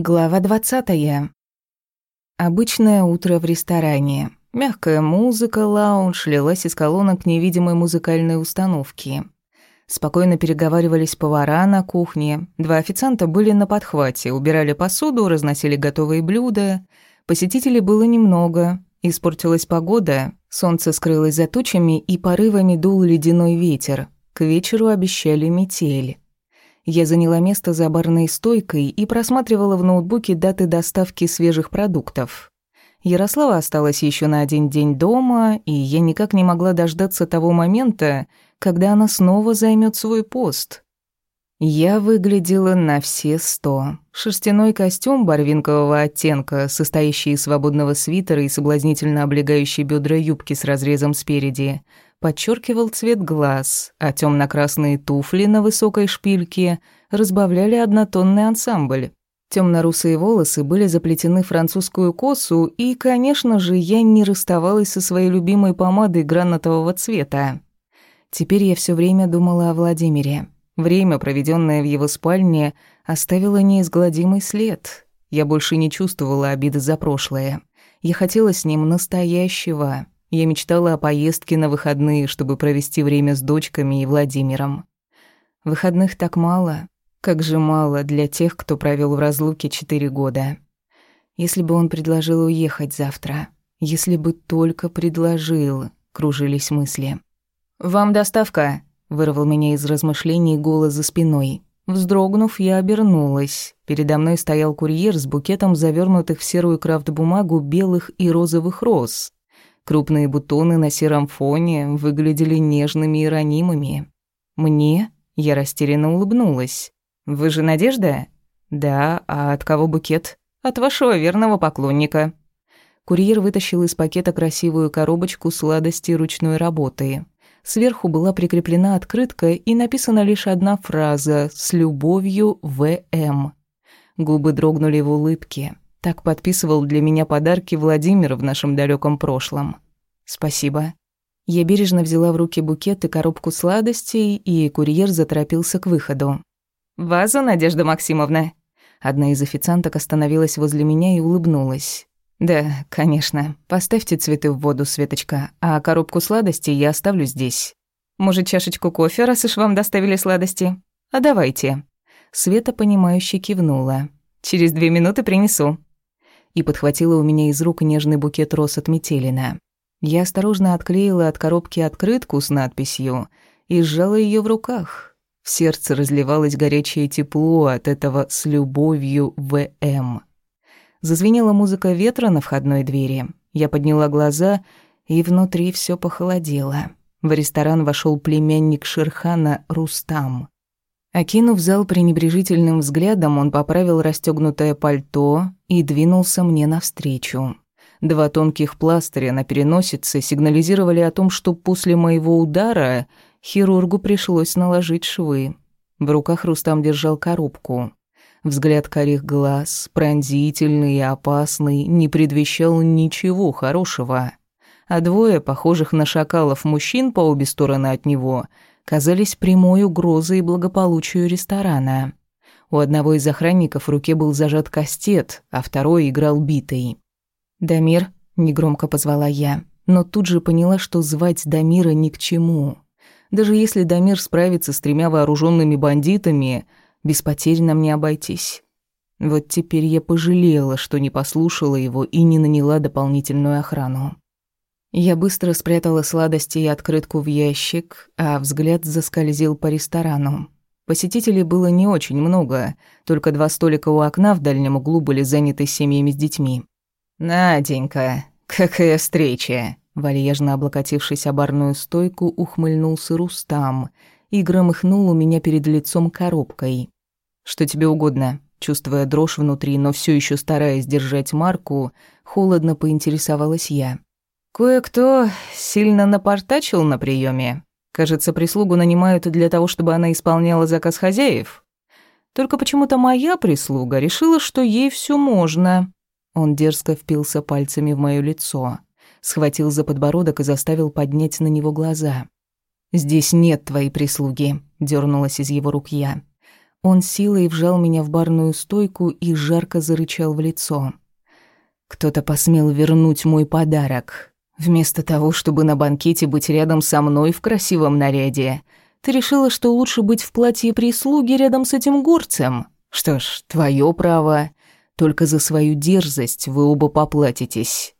Глава двадцатая. Обычное утро в ресторане. Мягкая музыка, лаунж лилась из колонок невидимой музыкальной установки. Спокойно переговаривались повара на кухне. Два официанта были на подхвате, убирали посуду, разносили готовые блюда. Посетителей было немного. Испортилась погода, солнце скрылось за тучами и порывами дул ледяной ветер. К вечеру обещали метель. Я заняла место за барной стойкой и просматривала в ноутбуке даты доставки свежих продуктов. Ярослава осталась еще на один день дома, и я никак не могла дождаться того момента, когда она снова займет свой пост. Я выглядела на все сто. Шерстяной костюм барвинкового оттенка, состоящий из свободного свитера и соблазнительно облегающей бедра юбки с разрезом спереди — подчеркивал цвет глаз, а темно-красные туфли на высокой шпильке разбавляли однотонный ансамбль. Темно-русые волосы были заплетены французскую косу, и, конечно же, я не расставалась со своей любимой помадой гранатового цвета. Теперь я все время думала о Владимире. Время, проведенное в его спальне, оставило неизгладимый след. Я больше не чувствовала обиды за прошлое. Я хотела с ним настоящего, я мечтала о поездке на выходные, чтобы провести время с дочками и Владимиром. Выходных так мало, как же мало для тех, кто провел в разлуке четыре года. Если бы он предложил уехать завтра, если бы только предложил, кружились мысли. «Вам доставка», — вырвал меня из размышлений голос за спиной. Вздрогнув, я обернулась. Передо мной стоял курьер с букетом завернутых в серую крафт-бумагу белых и розовых роз. Крупные бутоны на сером фоне выглядели нежными и ранимыми. «Мне?» — я растерянно улыбнулась. «Вы же Надежда?» «Да, а от кого букет?» «От вашего верного поклонника». Курьер вытащил из пакета красивую коробочку сладости ручной работы. Сверху была прикреплена открытка и написана лишь одна фраза «С любовью, В.М.». Губы дрогнули в улыбке. Так подписывал для меня подарки Владимир в нашем далеком прошлом. Спасибо. Я бережно взяла в руки букет и коробку сладостей, и курьер заторопился к выходу. «Ваза, Надежда Максимовна?» Одна из официанток остановилась возле меня и улыбнулась. «Да, конечно. Поставьте цветы в воду, Светочка, а коробку сладостей я оставлю здесь. Может, чашечку кофе, раз уж вам доставили сладости? А давайте». Света, понимающе кивнула. «Через две минуты принесу» и подхватила у меня из рук нежный букет роз от Метелина. Я осторожно отклеила от коробки открытку с надписью и сжала ее в руках. В сердце разливалось горячее тепло от этого «с любовью В.М». Зазвенела музыка ветра на входной двери. Я подняла глаза, и внутри все похолодело. В ресторан вошел племянник Шерхана Рустам. Окинув зал пренебрежительным взглядом, он поправил расстёгнутое пальто и двинулся мне навстречу. Два тонких пластыря на переносице сигнализировали о том, что после моего удара хирургу пришлось наложить швы. В руках Рустам держал коробку. Взгляд карих глаз, пронзительный и опасный, не предвещал ничего хорошего. А двое, похожих на шакалов мужчин по обе стороны от него, казались прямой угрозой благополучию ресторана. У одного из охранников в руке был зажат кастет, а второй играл битой. «Дамир», — негромко позвала я, но тут же поняла, что звать Дамира ни к чему. Даже если Дамир справится с тремя вооруженными бандитами, без потерь нам не обойтись. Вот теперь я пожалела, что не послушала его и не наняла дополнительную охрану. Я быстро спрятала сладости и открытку в ящик, а взгляд заскользил по ресторану. Посетителей было не очень много, только два столика у окна в дальнем углу были заняты семьями с детьми. «Наденька, какая встреча!» Вальяжно облокотившись о барную стойку, ухмыльнулся Рустам и громыхнул у меня перед лицом коробкой. «Что тебе угодно?» Чувствуя дрожь внутри, но все еще стараясь держать марку, холодно поинтересовалась я. Кое-кто сильно напортачил на приеме. Кажется, прислугу нанимают для того, чтобы она исполняла заказ хозяев. Только почему-то моя прислуга решила, что ей все можно. Он дерзко впился пальцами в моё лицо, схватил за подбородок и заставил поднять на него глаза. «Здесь нет твоей прислуги», — дернулась из его рук я. Он силой вжал меня в барную стойку и жарко зарычал в лицо. «Кто-то посмел вернуть мой подарок. Вместо того, чтобы на банкете быть рядом со мной в красивом наряде, ты решила, что лучше быть в платье прислуги рядом с этим горцем. Что ж, твое право. Только за свою дерзость вы оба поплатитесь».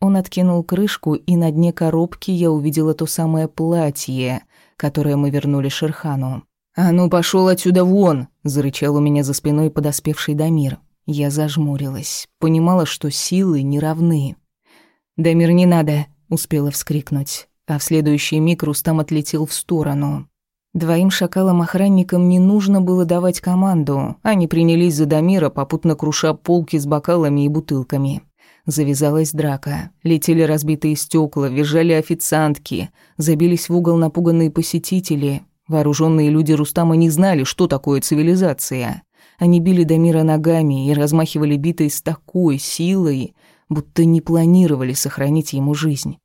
Он откинул крышку, и на дне коробки я увидела то самое платье, которое мы вернули Шерхану. «А ну, пошел отсюда вон!» – зарычал у меня за спиной подоспевший Дамир. Я зажмурилась, понимала, что силы не равны. «Дамир, не надо!» – успела вскрикнуть, а в следующий миг Рустам отлетел в сторону. Двоим шакалам-охранникам не нужно было давать команду, они принялись за Дамира, попутно круша полки с бокалами и бутылками. Завязалась драка. Летели разбитые стекла, визжали официантки, забились в угол напуганные посетители. Вооруженные люди Рустама не знали, что такое цивилизация. Они били Дамира ногами и размахивали битой с такой силой, будто не планировали сохранить ему жизнь.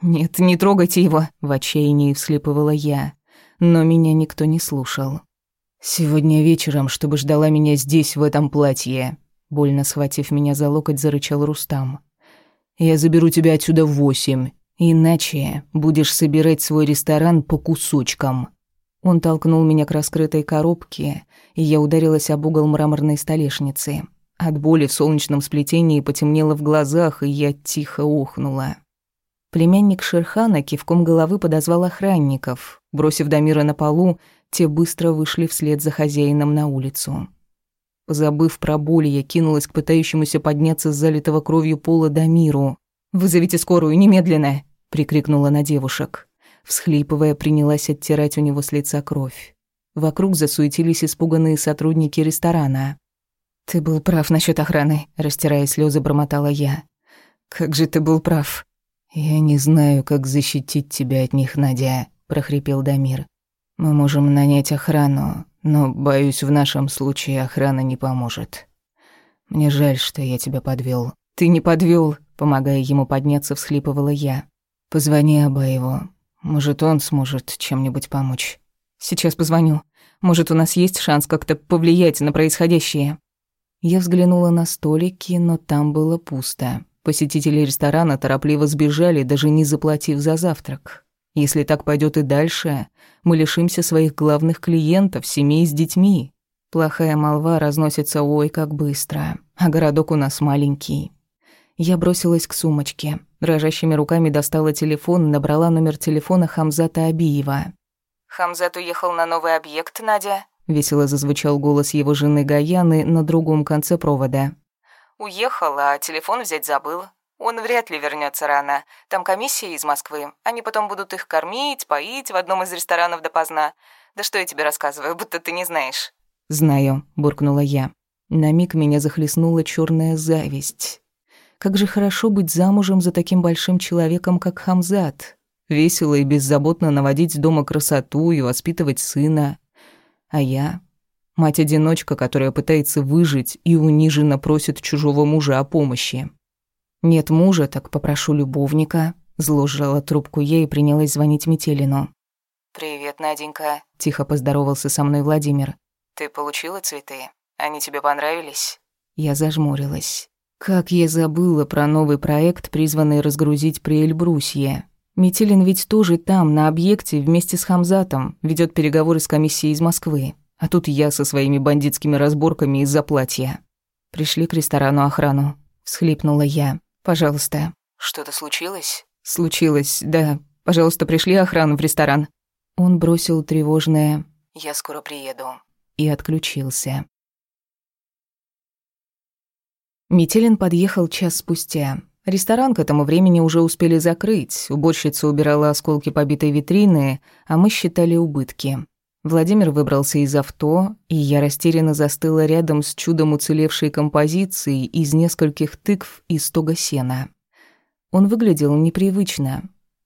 «Нет, не трогайте его!» — в отчаянии вслепывала я. Но меня никто не слушал. «Сегодня вечером, чтобы ждала меня здесь, в этом платье», Больно схватив меня за локоть, зарычал Рустам. «Я заберу тебя отсюда в восемь, иначе будешь собирать свой ресторан по кусочкам». Он толкнул меня к раскрытой коробке, и я ударилась об угол мраморной столешницы. От боли в солнечном сплетении потемнело в глазах, и я тихо ухнула. Племянник Шерхана кивком головы подозвал охранников. Бросив Дамира на полу, те быстро вышли вслед за хозяином на улицу. Забыв про боль, я кинулась к пытающемуся подняться с залитого кровью пола Дамиру. «Вызовите скорую, немедленно!» — прикрикнула на девушек. Всхлипывая, принялась оттирать у него с лица кровь. Вокруг засуетились испуганные сотрудники ресторана. «Ты был прав насчет охраны», — растирая слезы, бормотала я. «Как же ты был прав?» «Я не знаю, как защитить тебя от них, Надя», — прохрипел Дамир. «Мы можем нанять охрану, но, боюсь, в нашем случае охрана не поможет. Мне жаль, что я тебя подвел. Ты не подвел, помогая ему подняться, всхлипывала я. Позвони Абаеву. Может, он сможет чем-нибудь помочь. Сейчас позвоню. Может, у нас есть шанс как-то повлиять на происходящее. Я взглянула на столики, но там было пусто. Посетители ресторана торопливо сбежали, даже не заплатив за завтрак. Если так пойдет и дальше, мы лишимся своих главных клиентов, семей с детьми. Плохая молва разносится ой как быстро, а городок у нас маленький. Я бросилась к сумочке. Дрожащими руками достала телефон набрала номер телефона Хамзата Абиева. «Хамзат уехал на новый объект, Надя?» Весело зазвучал голос его жены Гаяны на другом конце провода. «Уехал, а телефон взять забыл. Он вряд ли вернется рано. Там комиссия из Москвы. Они потом будут их кормить, поить в одном из ресторанов допоздна. Да что я тебе рассказываю, будто ты не знаешь». «Знаю», — буркнула я. На миг меня захлестнула черная зависть. Как же хорошо быть замужем за таким большим человеком, как Хамзат. Весело и беззаботно наводить дома красоту и воспитывать сына. А я — мать-одиночка, которая пытается выжить и униженно просит чужого мужа о помощи. Нет мужа, так попрошу любовника. Зло сжала трубку я и принялась звонить Метелину. «Привет, Наденька», — тихо поздоровался со мной Владимир. «Ты получила цветы? Они тебе понравились?» Я зажмурилась. Как я забыла про новый проект, призванный разгрузить при Эльбрусье. Метелин ведь тоже там, на объекте, вместе с Хамзатом, ведет переговоры с комиссией из Москвы. А тут я со своими бандитскими разборками из-за платья. Пришли к ресторану охрану. Всхлипнула я. Пожалуйста». «Что-то случилось?» «Случилось, да. Пожалуйста, пришли охрану в ресторан». Он бросил тревожное «Я скоро приеду» и отключился. Метелин подъехал час спустя. Ресторан к этому времени уже успели закрыть, уборщица убирала осколки побитой витрины, а мы считали убытки. Владимир выбрался из авто, и я растерянно застыла рядом с чудом уцелевшей композицией из нескольких тыкв и стога сена. Он выглядел непривычно.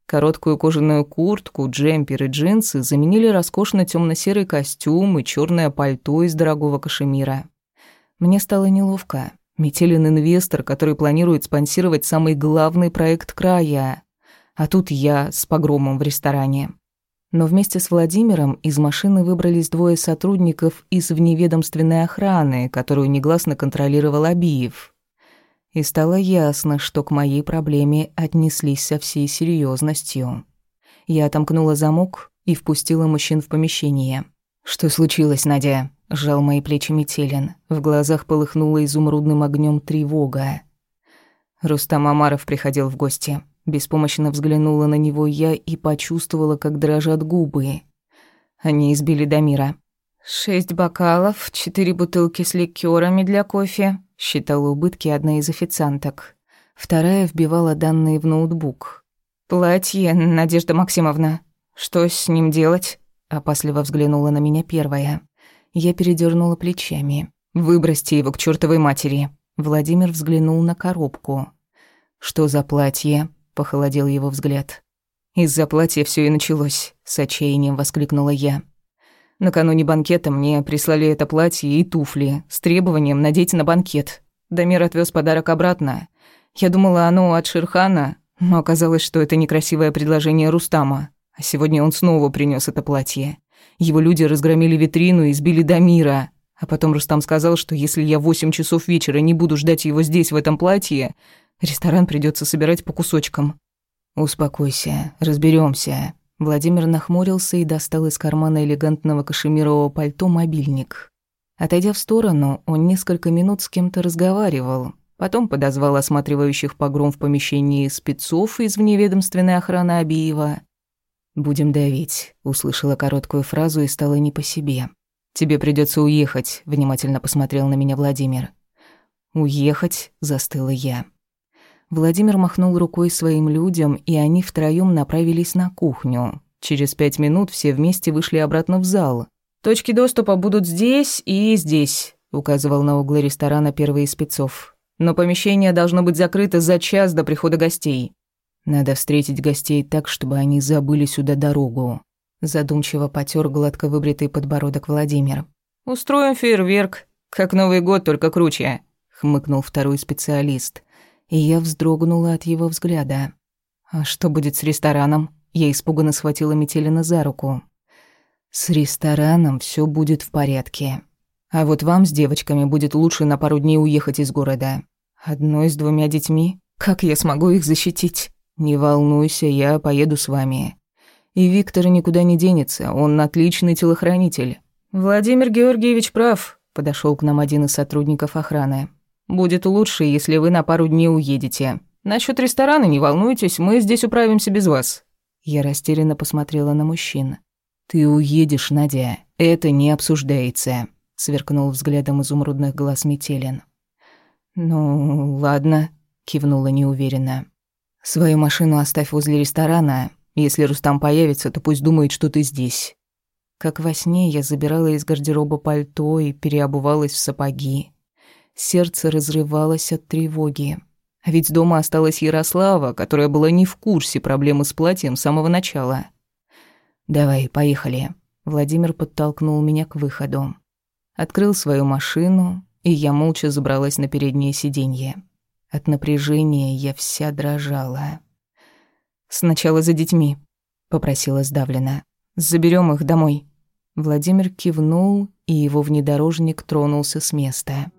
Короткую кожаную куртку, джемпер и джинсы заменили роскошно темно серый костюм и черное пальто из дорогого кашемира. Мне стало неловко. Метелин инвестор, который планирует спонсировать самый главный проект края. А тут я с погромом в ресторане. Но вместе с Владимиром из машины выбрались двое сотрудников из вневедомственной охраны, которую негласно контролировал Абиев. И стало ясно, что к моей проблеме отнеслись со всей серьезностью. Я отомкнула замок и впустила мужчин в помещение. «Что случилось, Надя?» – сжал мои плечи Метелин. В глазах полыхнула изумрудным огнем тревога. Рустам Амаров приходил в гости. Беспомощно взглянула на него я и почувствовала, как дрожат губы. Они избили Дамира. «Шесть бокалов, четыре бутылки с ликёрами для кофе», — считала убытки одна из официанток. Вторая вбивала данные в ноутбук. «Платье, Надежда Максимовна. Что с ним делать?» — опасливо взглянула на меня первая. Я передернула плечами. «Выбросьте его к чёртовой матери». Владимир взглянул на коробку. «Что за платье?» — похолодел его взгляд. «Из-за платья все и началось», — с отчаянием воскликнула я. Накануне банкета мне прислали это платье и туфли с требованием надеть на банкет. Дамир отвез подарок обратно. Я думала, оно от Шерхана, но оказалось, что это некрасивое предложение Рустама. А сегодня он снова принес это платье. Его люди разгромили витрину и сбили Дамира. А потом Рустам сказал, что если я в восемь часов вечера не буду ждать его здесь, в этом платье, Ресторан придется собирать по кусочкам. Успокойся, разберемся. Владимир нахмурился и достал из кармана элегантного кашемирового пальто мобильник. Отойдя в сторону, он несколько минут с кем-то разговаривал. Потом подозвал осматривающих погром в помещении спецов из вневедомственной охраны Абиева. «Будем давить», — услышала короткую фразу и стала не по себе. «Тебе придется уехать», — внимательно посмотрел на меня Владимир. «Уехать?» — застыла я. Владимир махнул рукой своим людям, и они втроём направились на кухню. Через пять минут все вместе вышли обратно в зал. «Точки доступа будут здесь и здесь», — указывал на углы ресторана первый из спецов. «Но помещение должно быть закрыто за час до прихода гостей». «Надо встретить гостей так, чтобы они забыли сюда дорогу», — задумчиво потер гладко выбритый подбородок Владимир. «Устроим фейерверк, как Новый год, только круче», — хмыкнул второй специалист и я вздрогнула от его взгляда. «А что будет с рестораном?» Я испуганно схватила Метелина за руку. «С рестораном все будет в порядке. А вот вам с девочками будет лучше на пару дней уехать из города. Одной с двумя детьми? Как я смогу их защитить? Не волнуйся, я поеду с вами. И Виктор никуда не денется, он отличный телохранитель». «Владимир Георгиевич прав», — подошел к нам один из сотрудников охраны. Будет лучше, если вы на пару дней уедете. Насчет ресторана не волнуйтесь, мы здесь управимся без вас». Я растерянно посмотрела на мужчин. «Ты уедешь, Надя, это не обсуждается», — сверкнул взглядом изумрудных глаз Метелин. «Ну, ладно», — кивнула неуверенно. «Свою машину оставь возле ресторана. Если Рустам появится, то пусть думает, что ты здесь». Как во сне я забирала из гардероба пальто и переобувалась в сапоги. Сердце разрывалось от тревоги. А ведь дома осталась Ярослава, которая была не в курсе проблемы с платьем с самого начала. «Давай, поехали». Владимир подтолкнул меня к выходу. Открыл свою машину, и я молча забралась на переднее сиденье. От напряжения я вся дрожала. «Сначала за детьми», — попросила сдавленно. «Заберём их домой». Владимир кивнул, и его внедорожник тронулся с места.